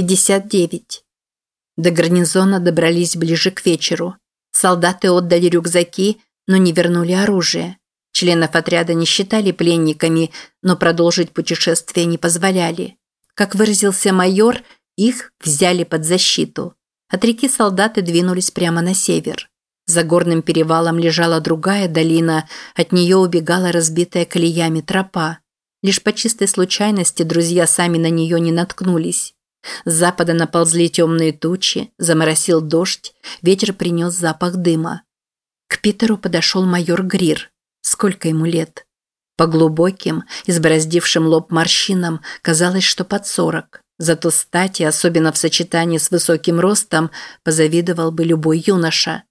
59. До гарнизона добрались ближе к вечеру. Солдаты отдали рюкзаки, но не вернули оружие. Членов отряда не считали пленниками, но продолжить путешествие не позволяли. Как выразился майор, их взяли под защиту. От реки солдаты двинулись прямо на север. За горным перевалом лежала другая долина, от нее убегала разбитая колеями тропа. Лишь по чистой случайности друзья сами на нее не наткнулись. С запада наползли темные тучи, заморосил дождь, ветер принес запах дыма. К Питеру подошел майор Грир. Сколько ему лет? По глубоким, избороздившим лоб морщинам, казалось, что под сорок. Зато стати, особенно в сочетании с высоким ростом, позавидовал бы любой юноша.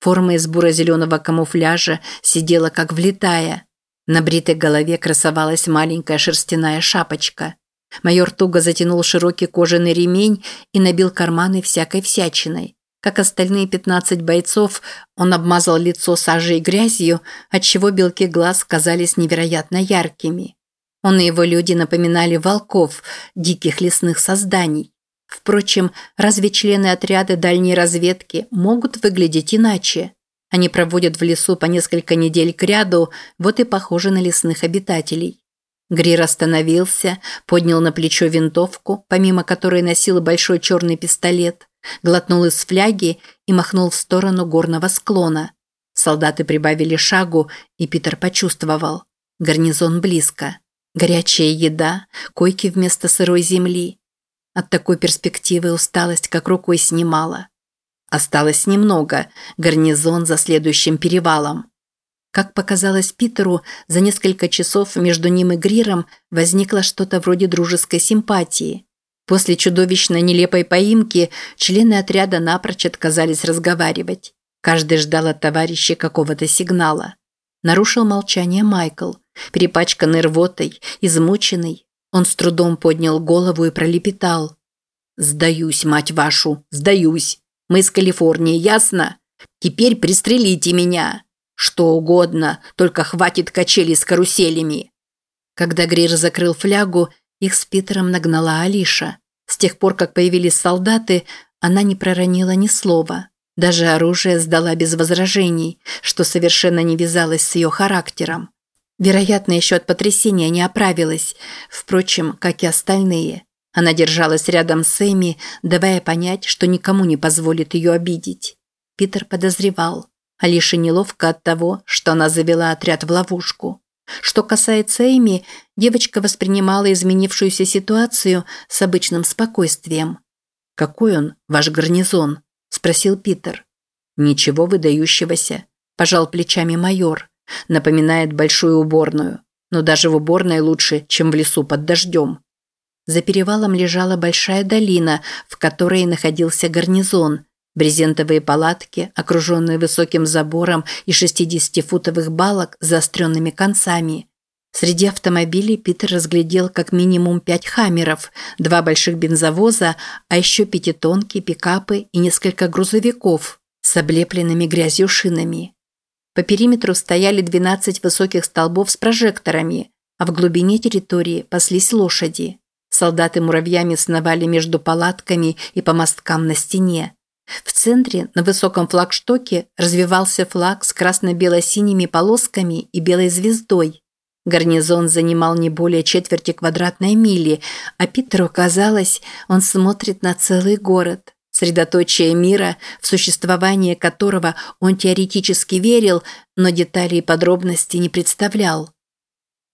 Форма из буро-зеленого камуфляжа сидела как влитая. На бритой голове красовалась маленькая шерстяная шапочка. Майор туго затянул широкий кожаный ремень и набил карманы всякой всячиной. Как остальные 15 бойцов, он обмазал лицо сажей и грязью, отчего белки глаз казались невероятно яркими. Он и его люди напоминали волков, диких лесных созданий. Впрочем, разве члены отряда дальней разведки могут выглядеть иначе? Они проводят в лесу по несколько недель кряду, вот и похожи на лесных обитателей. Грир остановился, поднял на плечо винтовку, помимо которой носил большой черный пистолет, глотнул из фляги и махнул в сторону горного склона. Солдаты прибавили шагу, и Питер почувствовал. Гарнизон близко. Горячая еда, койки вместо сырой земли. От такой перспективы усталость как рукой снимала. Осталось немного, гарнизон за следующим перевалом. Как показалось Питеру, за несколько часов между ним и Гриром возникло что-то вроде дружеской симпатии. После чудовищно нелепой поимки члены отряда напрочь отказались разговаривать. Каждый ждал от товарища какого-то сигнала. Нарушил молчание Майкл. Перепачканный рвотой, измученный, он с трудом поднял голову и пролепетал. «Сдаюсь, мать вашу, сдаюсь. Мы из Калифорнии, ясно? Теперь пристрелите меня!» Что угодно, только хватит качели с каруселями. Когда Грир закрыл флягу, их с Питером нагнала Алиша. С тех пор, как появились солдаты, она не проронила ни слова. Даже оружие сдала без возражений, что совершенно не вязалось с ее характером. Вероятно, еще от потрясения не оправилась, впрочем, как и остальные. Она держалась рядом с Эми, давая понять, что никому не позволит ее обидеть. Питер подозревал. Алише неловко от того, что она завела отряд в ловушку. Что касается Эми, девочка воспринимала изменившуюся ситуацию с обычным спокойствием. «Какой он, ваш гарнизон?» – спросил Питер. «Ничего выдающегося», – пожал плечами майор. «Напоминает большую уборную. Но даже в уборной лучше, чем в лесу под дождем». За перевалом лежала большая долина, в которой находился гарнизон – Брезентовые палатки, окруженные высоким забором и 60-футовых балок с заостренными концами. Среди автомобилей Питер разглядел как минимум пять хаммеров, два больших бензовоза, а еще пятитонки, пикапы и несколько грузовиков с облепленными грязью шинами. По периметру стояли 12 высоких столбов с прожекторами, а в глубине территории паслись лошади. Солдаты муравьями сновали между палатками и по мосткам на стене. В центре, на высоком флагштоке, развивался флаг с красно-бело-синими полосками и белой звездой. Гарнизон занимал не более четверти квадратной мили, а Питеру казалось, он смотрит на целый город, средоточие мира, в существование которого он теоретически верил, но деталей и подробностей не представлял.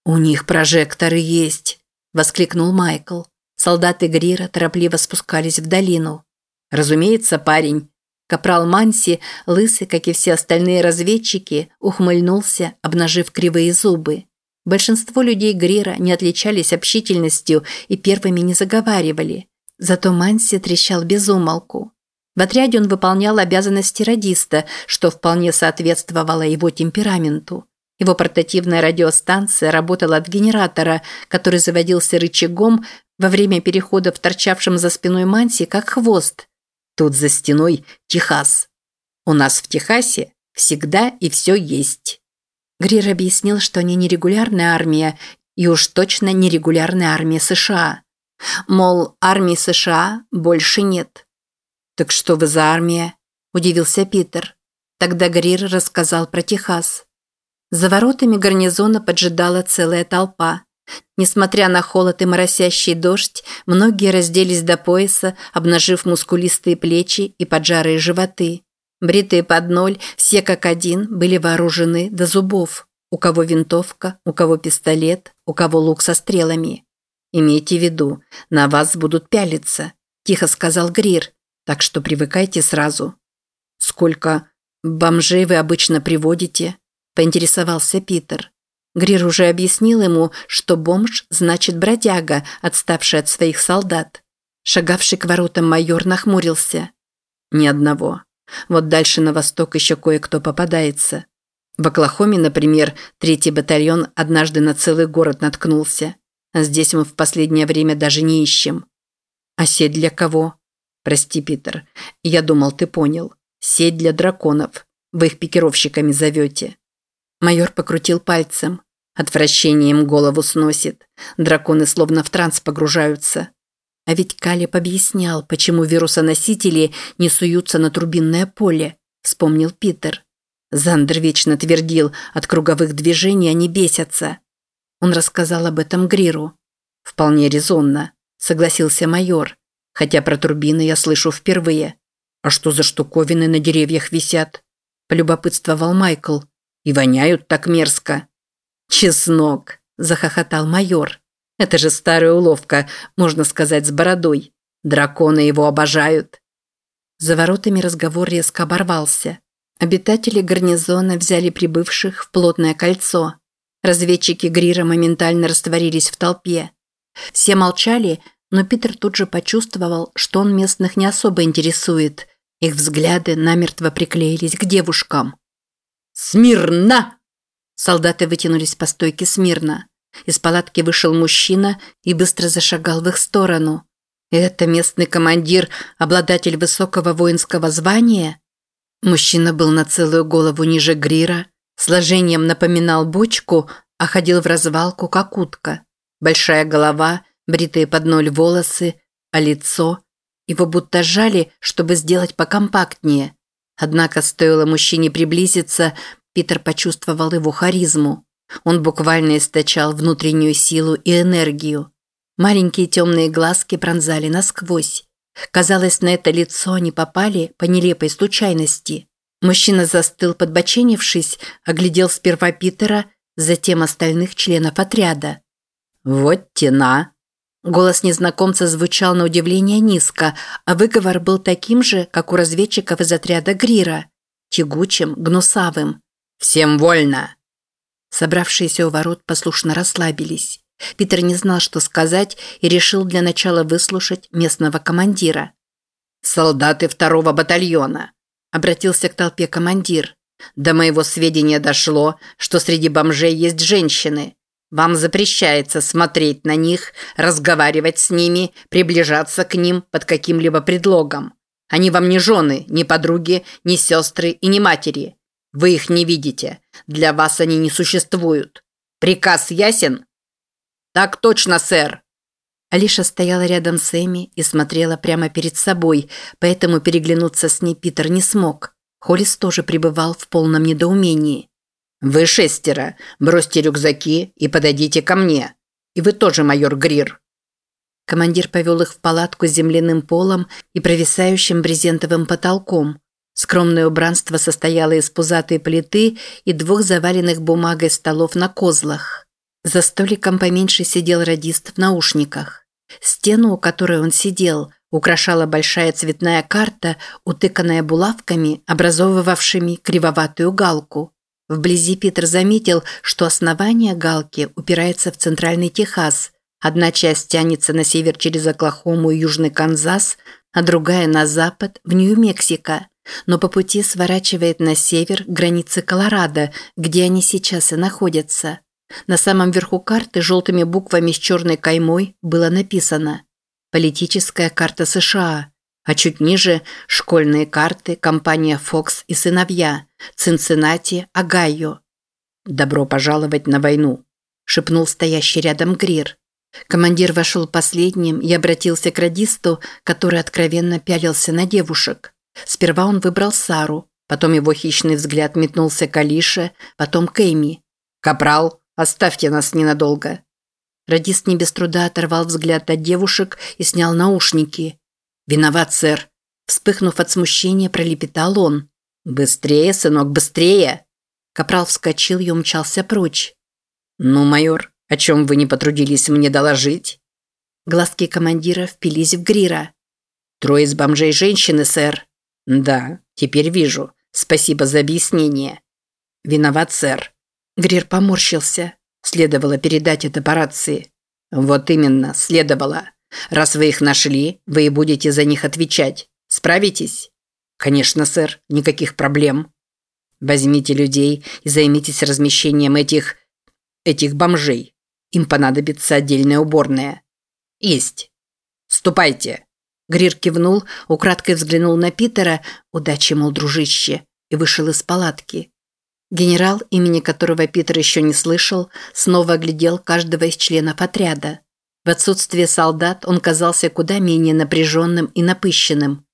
«У них прожекторы есть!» – воскликнул Майкл. Солдаты Грира торопливо спускались в долину. «Разумеется, парень». Капрал Манси, лысый, как и все остальные разведчики, ухмыльнулся, обнажив кривые зубы. Большинство людей Грира не отличались общительностью и первыми не заговаривали. Зато Манси трещал без умолку. В отряде он выполнял обязанности радиста, что вполне соответствовало его темпераменту. Его портативная радиостанция работала от генератора, который заводился рычагом во время перехода в торчавшем за спиной Манси как хвост. Тут за стеной Техас. У нас в Техасе всегда и все есть. Грир объяснил, что они нерегулярная армия и уж точно нерегулярная армия США. Мол, армии США больше нет. «Так что вы за армия?» – удивился Питер. Тогда Грир рассказал про Техас. За воротами гарнизона поджидала целая толпа. Несмотря на холод и моросящий дождь, многие разделись до пояса, обнажив мускулистые плечи и поджарые животы. Бритые под ноль, все как один, были вооружены до зубов. У кого винтовка, у кого пистолет, у кого лук со стрелами. «Имейте в виду, на вас будут пялиться», – тихо сказал Грир, «так что привыкайте сразу». «Сколько бомжей вы обычно приводите?» – поинтересовался Питер. Грир уже объяснил ему, что бомж значит бродяга, отставший от своих солдат. Шагавший к воротам майор нахмурился. «Ни одного. Вот дальше на восток еще кое-кто попадается. В Оклахоме, например, третий батальон однажды на целый город наткнулся. А здесь мы в последнее время даже не ищем. А сеть для кого? Прости, Питер. Я думал, ты понял. Сеть для драконов. Вы их пикировщиками зовете. Майор покрутил пальцем. Отвращением голову сносит. Драконы словно в транс погружаются. А ведь Калиб объяснял, почему вирусоносители не суются на турбинное поле, вспомнил Питер. Зандер вечно твердил, от круговых движений они бесятся. Он рассказал об этом Гриру. «Вполне резонно», – согласился майор. «Хотя про турбины я слышу впервые. А что за штуковины на деревьях висят?» – полюбопытствовал Майкл. «И воняют так мерзко». «Чеснок», – захохотал майор. «Это же старая уловка, можно сказать, с бородой. Драконы его обожают». За воротами разговор резко оборвался. Обитатели гарнизона взяли прибывших в плотное кольцо. Разведчики Грира моментально растворились в толпе. Все молчали, но Питер тут же почувствовал, что он местных не особо интересует. Их взгляды намертво приклеились к девушкам. «Смирно!» Солдаты вытянулись по стойке смирно. Из палатки вышел мужчина и быстро зашагал в их сторону. «Это местный командир, обладатель высокого воинского звания?» Мужчина был на целую голову ниже Грира, Сложением напоминал бочку, а ходил в развалку, как утка. Большая голова, бритые под ноль волосы, а лицо... Его будто жали, чтобы сделать покомпактнее. Однако стоило мужчине приблизиться, Питер почувствовал его харизму. Он буквально источал внутреннюю силу и энергию. Маленькие темные глазки пронзали насквозь. Казалось, на это лицо они попали по нелепой случайности. Мужчина застыл, подбоченившись, оглядел сперва Питера, затем остальных членов отряда. «Вот тена!» Голос незнакомца звучал на удивление низко, а выговор был таким же, как у разведчиков из отряда Грира. Тягучим, гнусавым. «Всем вольно!» Собравшиеся у ворот послушно расслабились. Питер не знал, что сказать, и решил для начала выслушать местного командира. «Солдаты второго батальона. Обратился к толпе командир. До моего сведения дошло, что среди бомжей есть женщины. Вам запрещается смотреть на них, разговаривать с ними, приближаться к ним под каким-либо предлогом. Они вам не жены, не подруги, не сестры и не матери. Вы их не видите. Для вас они не существуют. Приказ ясен? Так точно, сэр. Алиша стояла рядом с Эми и смотрела прямо перед собой, поэтому переглянуться с ней Питер не смог. Холлис тоже пребывал в полном недоумении. «Вы шестеро. Бросьте рюкзаки и подойдите ко мне. И вы тоже, майор Грир». Командир повел их в палатку с земляным полом и провисающим брезентовым потолком. Скромное убранство состояло из пузатой плиты и двух заваленных бумагой столов на козлах. За столиком поменьше сидел радист в наушниках. Стену, у которой он сидел, украшала большая цветная карта, утыканная булавками, образовывавшими кривоватую галку. Вблизи Питер заметил, что основание галки упирается в центральный Техас. Одна часть тянется на север через Оклахому и Южный Канзас, а другая на запад, в Нью-Мексико. Но по пути сворачивает на север границы Колорадо, где они сейчас и находятся. На самом верху карты желтыми буквами с черной каймой было написано «Политическая карта США», а чуть ниже – школьные карты, компания Fox и сыновья, Цинциннати, Огайо. «Добро пожаловать на войну», – шепнул стоящий рядом Грир. Командир вошел последним и обратился к радисту, который откровенно пялился на девушек. Сперва он выбрал Сару, потом его хищный взгляд метнулся к Алише, потом к Эми. «Капрал, оставьте нас ненадолго». Радист не без труда оторвал взгляд от девушек и снял наушники. «Виноват, сэр». Вспыхнув от смущения, пролепетал он. «Быстрее, сынок, быстрее!» Капрал вскочил и умчался прочь. «Ну, майор, о чем вы не потрудились мне доложить?» Глазки командира впились в Грира. «Трое из бомжей женщины, сэр». «Да, теперь вижу. Спасибо за объяснение». «Виноват, сэр». Грир поморщился. Следовало передать это по рации. «Вот именно, следовало. Раз вы их нашли, вы и будете за них отвечать. Справитесь?» «Конечно, сэр. Никаких проблем». «Возьмите людей и займитесь размещением этих... этих бомжей. Им понадобится отдельная уборная». «Есть». «Ступайте». Грир кивнул, украдкой взглянул на Питера, удачи, мол, дружище, и вышел из палатки. Генерал, имени которого Питер еще не слышал, снова оглядел каждого из членов отряда. В отсутствие солдат он казался куда менее напряженным и напыщенным.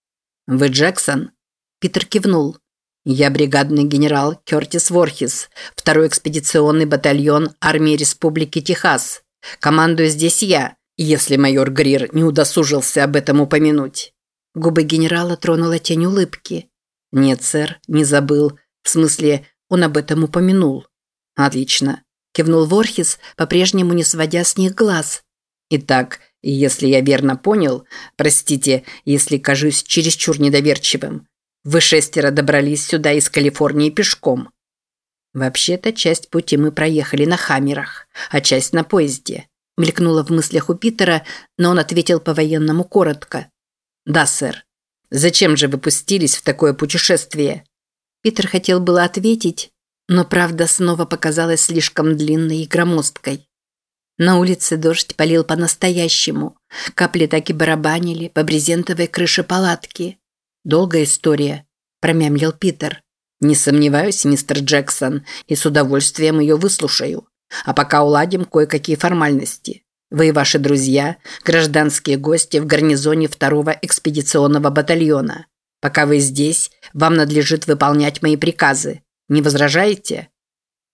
«Вы Джексон?» Питер кивнул. «Я бригадный генерал Кертис Ворхис, второй экспедиционный батальон армии Республики Техас. Командую здесь я, если майор Грир не удосужился об этом упомянуть». Губы генерала тронула тень улыбки. «Нет, сэр, не забыл. В смысле, он об этом упомянул». «Отлично», – кивнул Ворхис, по-прежнему не сводя с них глаз. «Итак, если я верно понял, простите, если кажусь чересчур недоверчивым, вы шестеро добрались сюда из Калифорнии пешком». «Вообще-то часть пути мы проехали на хаммерах, а часть на поезде», мелькнуло в мыслях у Питера, но он ответил по-военному коротко. «Да, сэр. Зачем же вы пустились в такое путешествие?» Питер хотел было ответить, но правда снова показалась слишком длинной и громоздкой. На улице дождь полил по-настоящему. Капли так и барабанили по брезентовой крыше палатки. «Долгая история», – промямлил Питер. «Не сомневаюсь, мистер Джексон, и с удовольствием ее выслушаю. А пока уладим кое-какие формальности. Вы и ваши друзья – гражданские гости в гарнизоне второго экспедиционного батальона. Пока вы здесь, вам надлежит выполнять мои приказы. Не возражаете?»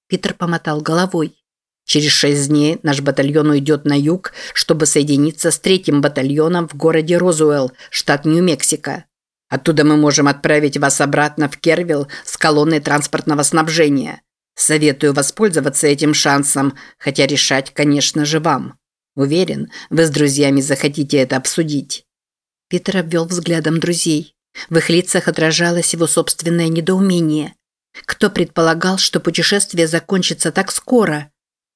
Питер помотал головой. «Через шесть дней наш батальон уйдет на юг, чтобы соединиться с третьим батальоном в городе Розуэлл, штат Нью-Мексико. Оттуда мы можем отправить вас обратно в Кервилл с колонной транспортного снабжения. Советую воспользоваться этим шансом, хотя решать, конечно же, вам. Уверен, вы с друзьями захотите это обсудить». Питер обвел взглядом друзей. В их лицах отражалось его собственное недоумение. Кто предполагал, что путешествие закончится так скоро?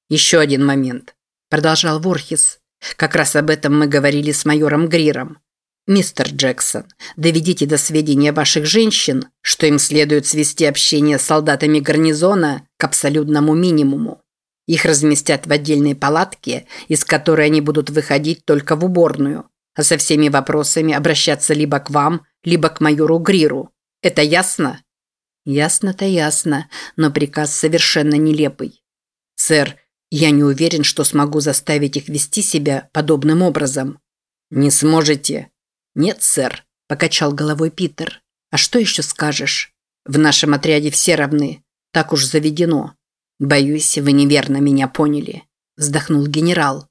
«Еще один момент», – продолжал Ворхис. «Как раз об этом мы говорили с майором Гриром. «Мистер Джексон, доведите до сведения ваших женщин, что им следует свести общение с солдатами гарнизона к абсолютному минимуму. Их разместят в отдельной палатке, из которой они будут выходить только в уборную, а со всеми вопросами обращаться либо к вам, либо к майору Гриру. Это ясно?» «Ясно-то ясно, но приказ совершенно нелепый. Сэр, я не уверен, что смогу заставить их вести себя подобным образом». «Не сможете», «Нет, сэр», – покачал головой Питер. «А что еще скажешь? В нашем отряде все равны. Так уж заведено. Боюсь, вы неверно меня поняли», – вздохнул генерал.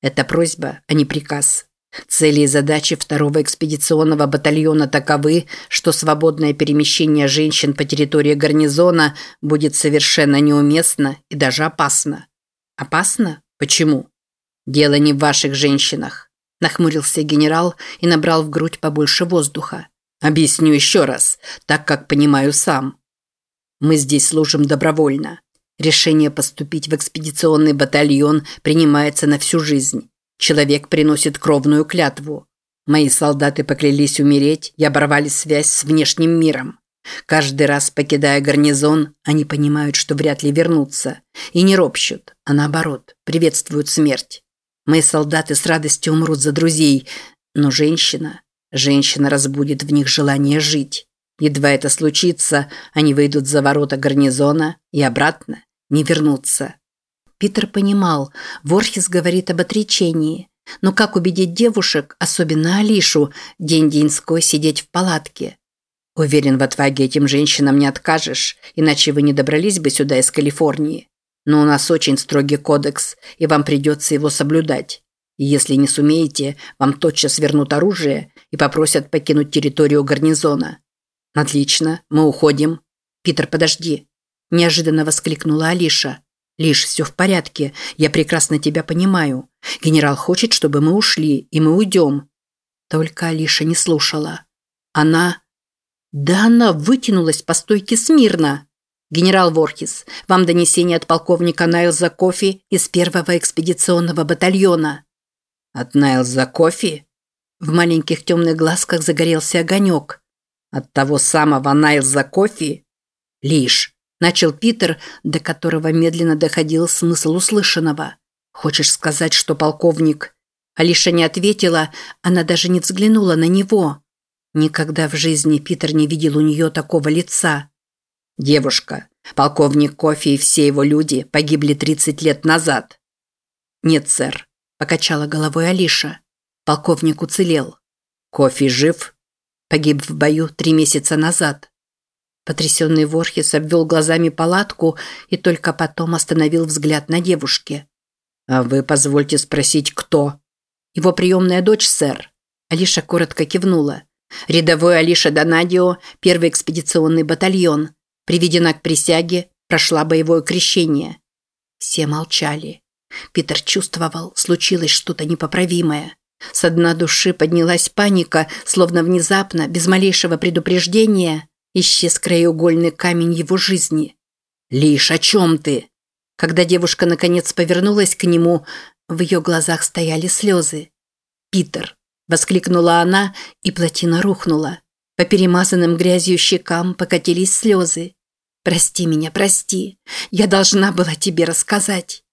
«Это просьба, а не приказ. Цели и задачи второго экспедиционного батальона таковы, что свободное перемещение женщин по территории гарнизона будет совершенно неуместно и даже опасно». «Опасно? Почему?» «Дело не в ваших женщинах. Нахмурился генерал и набрал в грудь побольше воздуха. Объясню еще раз, так как понимаю сам. Мы здесь служим добровольно. Решение поступить в экспедиционный батальон принимается на всю жизнь. Человек приносит кровную клятву. Мои солдаты поклялись умереть и оборвали связь с внешним миром. Каждый раз, покидая гарнизон, они понимают, что вряд ли вернутся. И не ропщут, а наоборот, приветствуют смерть. Мои солдаты с радостью умрут за друзей, но женщина, женщина разбудит в них желание жить. Едва это случится, они выйдут за ворота гарнизона и обратно не вернутся. Питер понимал, Ворхис говорит об отречении. Но как убедить девушек, особенно Алишу, день-деньской сидеть в палатке? Уверен, в отваге этим женщинам не откажешь, иначе вы не добрались бы сюда из Калифорнии. Но у нас очень строгий кодекс, и вам придется его соблюдать. И если не сумеете, вам тотчас вернут оружие и попросят покинуть территорию гарнизона. Отлично, мы уходим. Питер, подожди. Неожиданно воскликнула Алиша. Лишь все в порядке, я прекрасно тебя понимаю. Генерал хочет, чтобы мы ушли, и мы уйдем. Только Алиша не слушала. Она... Да она вытянулась по стойке смирно. Генерал Ворхис, вам донесение от полковника Найлза Кофи из первого экспедиционного батальона. От Найлза Кофи? В маленьких темных глазках загорелся огонек. От того самого Найлза Кофи? Лишь. Начал Питер, до которого медленно доходил смысл услышанного. «Хочешь сказать, что полковник...» Алиша не ответила, она даже не взглянула на него. Никогда в жизни Питер не видел у нее такого лица. «Девушка, полковник Кофи и все его люди погибли 30 лет назад». «Нет, сэр», – покачала головой Алиша. Полковник уцелел. «Кофи жив?» Погиб в бою три месяца назад. Потрясенный Ворхес обвел глазами палатку и только потом остановил взгляд на девушке. «А вы позвольте спросить, кто?» «Его приемная дочь, сэр». Алиша коротко кивнула. «Рядовой Алиша Донадио, первый экспедиционный батальон. Приведена к присяге, прошла боевое крещение». Все молчали. Питер чувствовал, случилось что-то непоправимое. С дна души поднялась паника, словно внезапно, без малейшего предупреждения, исчез краеугольный камень его жизни. «Лишь о чем ты?» Когда девушка наконец повернулась к нему, в ее глазах стояли слезы. «Питер!» – воскликнула она, и плотина рухнула. По перемазанным грязью щекам покатились слезы. «Прости меня, прости. Я должна была тебе рассказать».